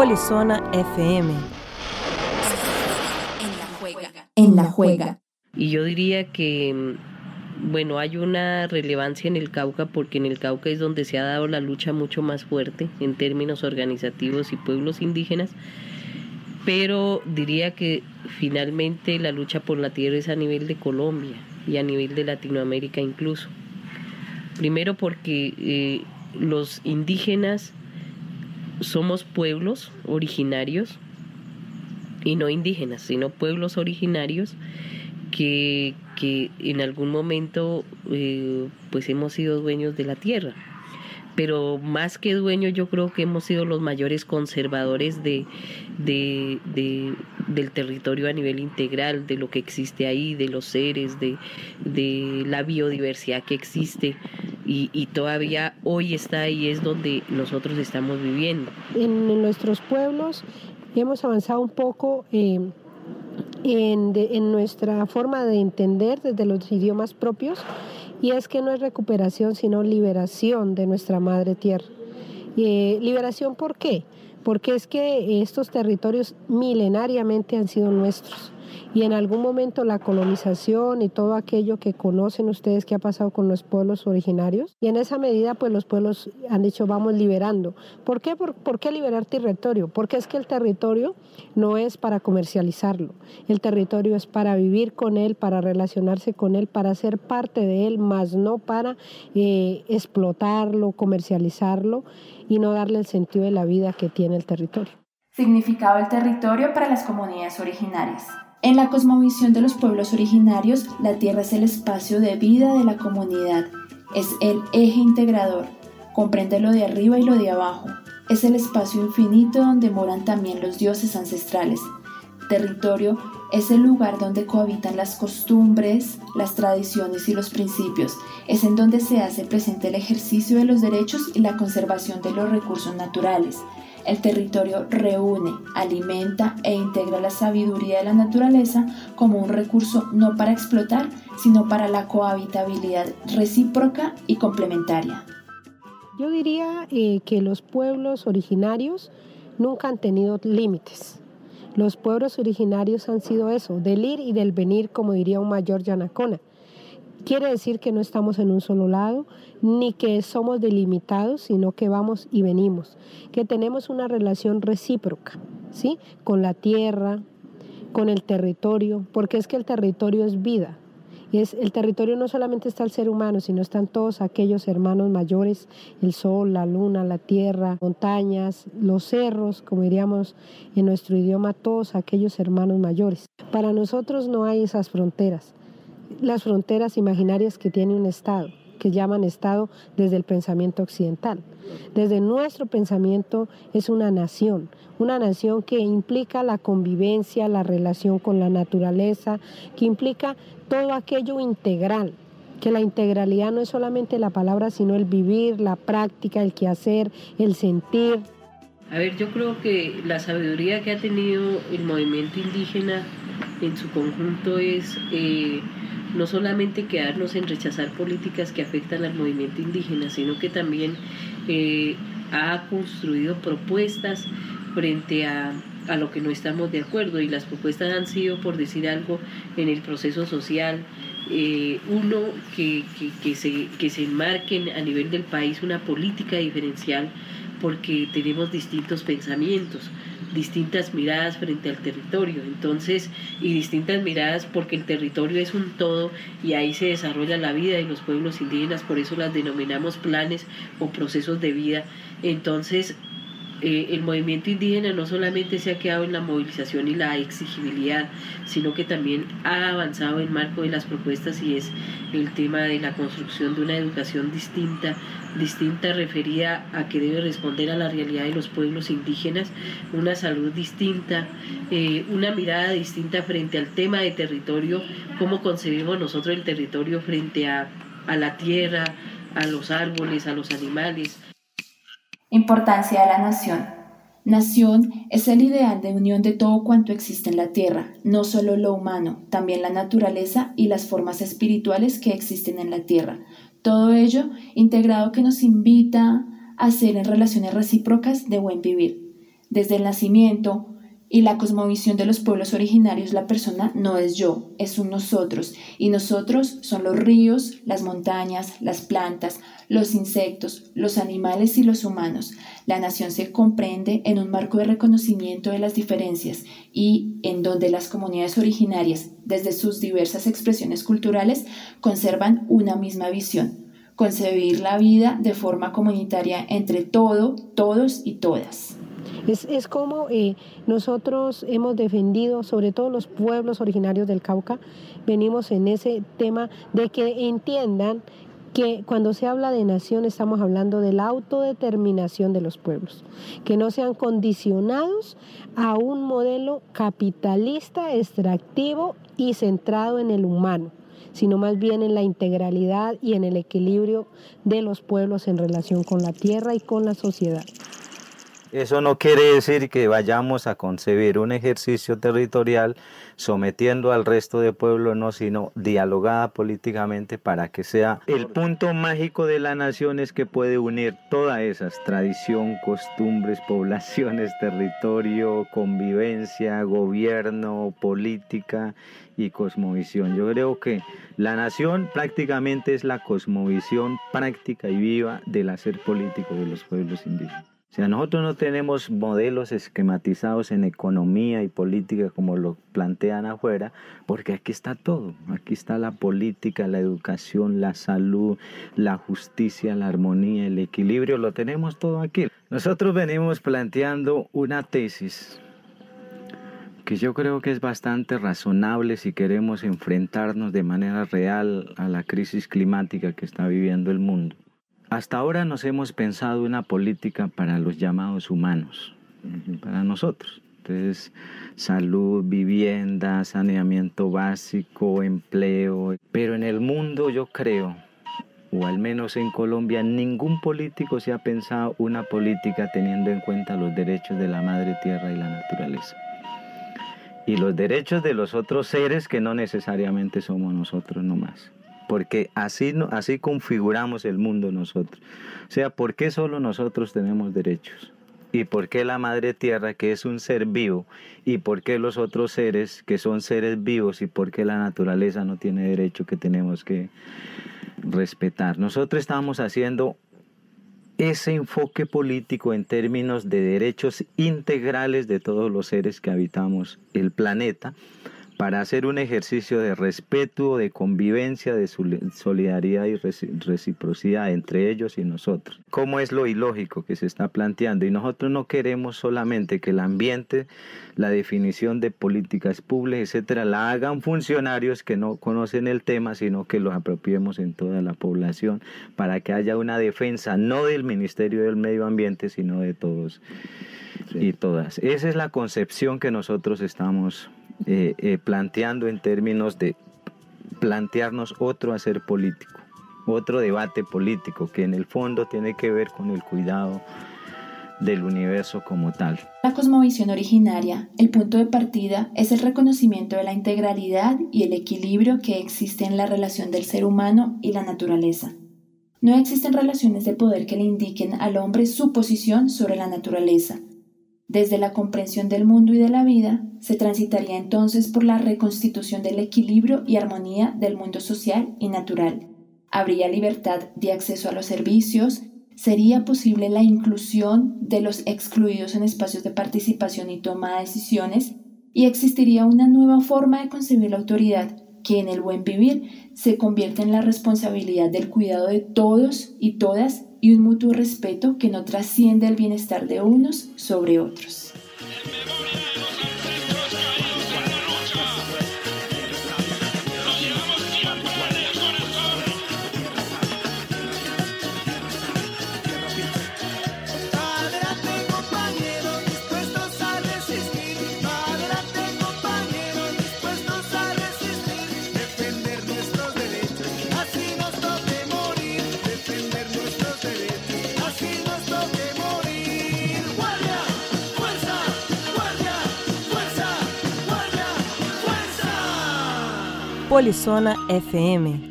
Polizona FM. En la juega. En la juega. Y yo diría que, mm, bueno, hay una relevancia en el Cauca porque en el Cauca es donde se ha dado la lucha mucho más fuerte en términos organizativos y pueblos indígenas, pero diría que finalmente la lucha por la tierra es a nivel de Colombia y a nivel de Latinoamérica incluso. Primero porque eh, los indígenas somos pueblos originarios y no indígenas, sino pueblos originarios que, en algún momento eh, pues hemos sido dueños de la tierra. Pero más que dueños yo creo que hemos sido los mayores conservadores de, del territorio a nivel integral, de lo que existe ahí, de los seres, de, de la biodiversidad que existe y, todavía hoy está ahí, es donde nosotros estamos viviendo. En, nuestros pueblos hemos avanzado un poco en, en nuestra forma de entender desde los idiomas propios y es que no es recuperación sino liberación de nuestra madre tierra. Eh, liberación ¿por qué? Porque es que estos territorios milenariamente han sido nuestros y en algún momento la colonización y todo aquello que conocen ustedes que ha pasado con los pueblos originarios y en esa medida pues los pueblos han dicho vamos liberando. ¿Por qué? ¿Por, qué liberar territorio? Porque es que el territorio no es para comercializarlo, el territorio es para vivir con él, para relacionarse con él, para ser parte de él, más no para eh, explotarlo, comercializarlo y no darle el sentido de la vida que tiene el territorio. Significado del territorio para las comunidades originarias. En la cosmovisión de los pueblos originarios, la tierra es el espacio de vida de la comunidad, es el eje integrador, comprende lo de arriba y lo de abajo, es el espacio infinito donde moran también los dioses ancestrales. Territorio es el lugar donde cohabitan las costumbres, las tradiciones y los principios, es en donde se hace presente el ejercicio de los derechos y la conservación de los recursos naturales, el territorio reúne, alimenta e integra la sabiduría de la naturaleza como un recurso no para explotar, sino para la cohabitabilidad recíproca y complementaria. Yo diría eh, que los pueblos originarios nunca han tenido límites. Los pueblos originarios han sido eso, del ir y del venir, como diría un mayor Yanacona. Quiere decir que no estamos en un solo lado, ni que somos delimitados, sino que vamos y venimos, que tenemos una relación recíproca, ¿sí? Con la tierra, con el territorio, porque es que el territorio es vida. Es, el territorio no solamente está el ser humano, sino están todos aquellos hermanos mayores, el sol, la luna, la tierra, montañas, los cerros, como diríamos en nuestro idioma, todos aquellos hermanos mayores. Para nosotros no hay esas fronteras las fronteras imaginarias que tiene un Estado, que llaman Estado desde el pensamiento occidental. Desde nuestro pensamiento es una nación, una nación que implica la convivencia, la relación con la naturaleza, que implica todo aquello integral, que la integralidad no es solamente la palabra, sino el vivir, la práctica, el quehacer, el sentir. A ver, yo creo que la sabiduría que ha tenido el movimiento indígena en su conjunto es eh, no solamente quedarnos en rechazar políticas que afectan al movimiento indígena, sino que también eh, ha construido propuestas frente a, lo que no estamos de acuerdo. Y las propuestas han sido, por decir algo, en el proceso social, eh, uno, que, que, se, que se enmarquen a nivel del país una política diferencial porque tenemos distintos pensamientos distintas miradas frente al territorio, entonces, y distintas miradas porque el territorio es un todo y ahí se desarrolla la vida de los pueblos indígenas, por eso las denominamos planes o procesos de vida. Entonces, eh, el movimiento indígena no solamente se ha quedado en la movilización y la exigibilidad, sino que también ha avanzado en marco de las propuestas y es el tema de la construcción de una educación distinta, distinta referida a que debe responder a la realidad de los pueblos indígenas, una salud distinta, eh, una mirada distinta frente al tema de territorio, cómo concebimos nosotros el territorio frente a, a la tierra, a los árboles, a los animales. Importancia de la nación. Nación es el ideal de unión de todo cuanto existe en la tierra, no solo lo humano, también la naturaleza y las formas espirituales que existen en la tierra. Todo ello integrado que nos invita a ser en relaciones recíprocas de buen vivir. Desde el nacimiento, y la cosmovisión de los pueblos originarios, la persona no es yo, es un nosotros. Y nosotros son los ríos, las montañas, las plantas, los insectos, los animales y los humanos. La nación se comprende en un marco de reconocimiento de las diferencias y en donde las comunidades originarias, desde sus diversas expresiones culturales, conservan una misma visión. Concebir la vida de forma comunitaria entre todo, todos y todas. Es, como eh, nosotros hemos defendido, sobre todo los pueblos originarios del Cauca, venimos en ese tema de que entiendan que cuando se habla de nación estamos hablando de la autodeterminación de los pueblos, que no sean condicionados a un modelo capitalista, extractivo y centrado en el humano, sino más bien en la integralidad y en el equilibrio de los pueblos en relación con la tierra y con la sociedad. Eso no quiere decir que vayamos a concebir un ejercicio territorial sometiendo al resto de pueblos, no, sino dialogada políticamente para que sea el punto mágico de la nación es que puede unir todas esas, tradición, costumbres, poblaciones, territorio, convivencia, gobierno, política y cosmovisión. Yo creo que la nación prácticamente es la cosmovisión práctica y viva del hacer político de los pueblos indígenas. O sea, nosotros no tenemos modelos esquematizados en economía y política como lo plantean afuera, porque aquí está todo. Aquí está la política, la educación, la salud, la justicia, la armonía, el equilibrio, lo tenemos todo aquí. Nosotros venimos planteando una tesis que yo creo que es bastante razonable si queremos enfrentarnos de manera real a la crisis climática que está viviendo el mundo. Hasta ahora nos hemos pensado una política para los llamados humanos, para nosotros. Entonces, salud, vivienda, saneamiento básico, empleo. Pero en el mundo yo creo, o al menos en Colombia, ningún político se ha pensado una política teniendo en cuenta los derechos de la madre tierra y la naturaleza. Y los derechos de los otros seres que no necesariamente somos nosotros nomás porque así, así configuramos el mundo nosotros. O sea, ¿por qué solo nosotros tenemos derechos? ¿Y por qué la madre tierra, que es un ser vivo? ¿Y por qué los otros seres, que son seres vivos? ¿Y por qué la naturaleza no tiene derecho que tenemos que respetar? Nosotros estamos haciendo ese enfoque político en términos de derechos integrales de todos los seres que habitamos el planeta para hacer un ejercicio de respeto, de convivencia, de solidaridad y reciprocidad entre ellos y nosotros. ¿Cómo es lo ilógico que se está planteando? Y nosotros no queremos solamente que el ambiente, la definición de políticas públicas, etcétera, la hagan funcionarios que no conocen el tema, sino que los apropiemos en toda la población para que haya una defensa no del Ministerio del Medio Ambiente, sino de todos y todas. Esa es la concepción que nosotros estamos eh, eh, planteando en términos de plantearnos otro hacer político, otro debate político que en el fondo tiene que ver con el cuidado del universo como tal. La cosmovisión originaria, el punto de partida es el reconocimiento de la integralidad y el equilibrio que existe en la relación del ser humano y la naturaleza. No existen relaciones de poder que le indiquen al hombre su posición sobre la naturaleza, desde la comprensión del mundo y de la vida, se transitaría entonces por la reconstitución del equilibrio y armonía del mundo social y natural. Habría libertad de acceso a los servicios, sería posible la inclusión de los excluidos en espacios de participación y toma de decisiones, y existiría una nueva forma de concebir la autoridad que en el buen vivir se convierte en la responsabilidad del cuidado de todos y todas y un mutuo respeto que no trasciende el bienestar de unos sobre otros. Polissona FM